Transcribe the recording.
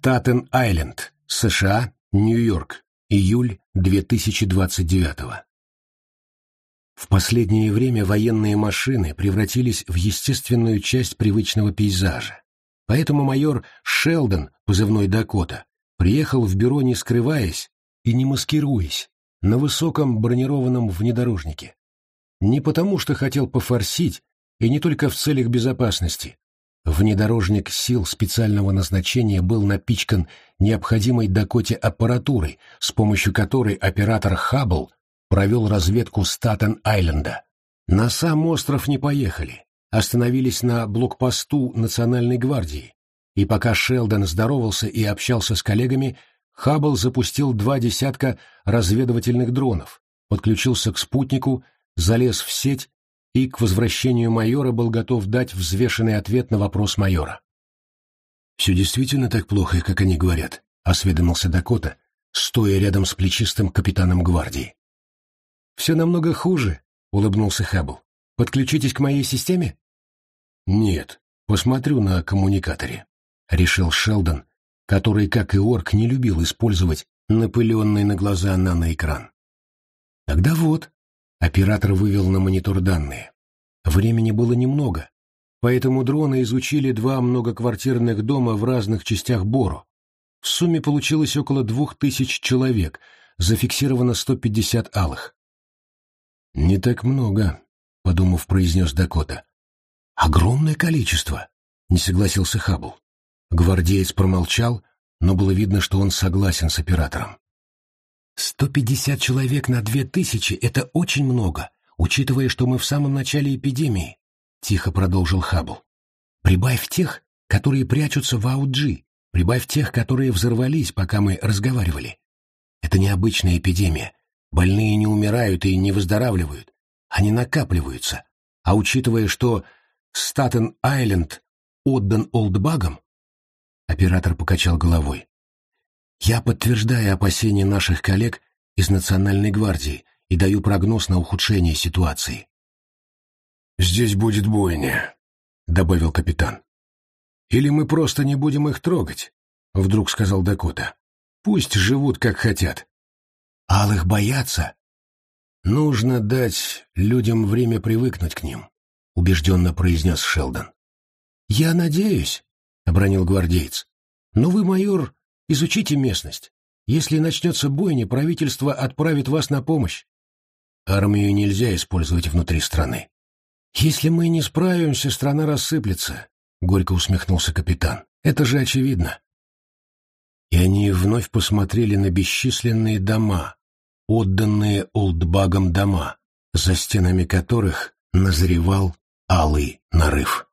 Статен-Айленд, США, Нью-Йорк, июль 2029 В последнее время военные машины превратились в естественную часть привычного пейзажа. Поэтому майор Шелдон, позывной Дакота, приехал в бюро не скрываясь и не маскируясь, на высоком бронированном внедорожнике. Не потому, что хотел пофорсить, и не только в целях безопасности. Внедорожник сил специального назначения был напичкан необходимой Дакоте аппаратурой, с помощью которой оператор Хаббл провел разведку Статен-Айленда. На сам остров не поехали, остановились на блокпосту Национальной гвардии, и пока Шелдон здоровался и общался с коллегами, Хаббл запустил два десятка разведывательных дронов, подключился к спутнику, залез в сеть и к возвращению майора был готов дать взвешенный ответ на вопрос майора. «Все действительно так плохо, как они говорят», — осведомился Дакота, стоя рядом с плечистым капитаном гвардии. «Все намного хуже», — улыбнулся Хаббл. «Подключитесь к моей системе?» «Нет, посмотрю на коммуникаторе», — решил Шелдон, который, как и Орк, не любил использовать напыленный на глаза наноэкран. «Тогда вот», — оператор вывел на монитор данные. Времени было немного, поэтому дроны изучили два многоквартирных дома в разных частях Боро. В сумме получилось около двух тысяч человек, зафиксировано 150 алых. «Не так много», — подумав, произнес Дакота. «Огромное количество», — не согласился Хаббл. Гвардеец промолчал, но было видно, что он согласен с оператором. «Сто пятьдесят человек на две тысячи — это очень много, учитывая, что мы в самом начале эпидемии», — тихо продолжил Хаббл. «Прибавь тех, которые прячутся в Ауджи, прибавь тех, которые взорвались, пока мы разговаривали. Это необычная эпидемия. Больные не умирают и не выздоравливают. Они накапливаются. А учитывая, что Статен-Айленд отдан олдбагам? Оператор покачал головой. Я подтверждаю опасения наших коллег из Национальной гвардии и даю прогноз на ухудшение ситуации. «Здесь будет бойня», — добавил капитан. «Или мы просто не будем их трогать», — вдруг сказал Дакота. «Пусть живут, как хотят». «Алых боятся?» «Нужно дать людям время привыкнуть к ним», убежденно произнес Шелдон. «Я надеюсь», — обронил гвардеец. «Но вы, майор, изучите местность. Если начнется бойня, правительство отправит вас на помощь. Армию нельзя использовать внутри страны. Если мы не справимся, страна рассыплется», — горько усмехнулся капитан. «Это же очевидно». И они вновь посмотрели на бесчисленные дома, отданные олдбагам дома, за стенами которых назревал алый нарыв.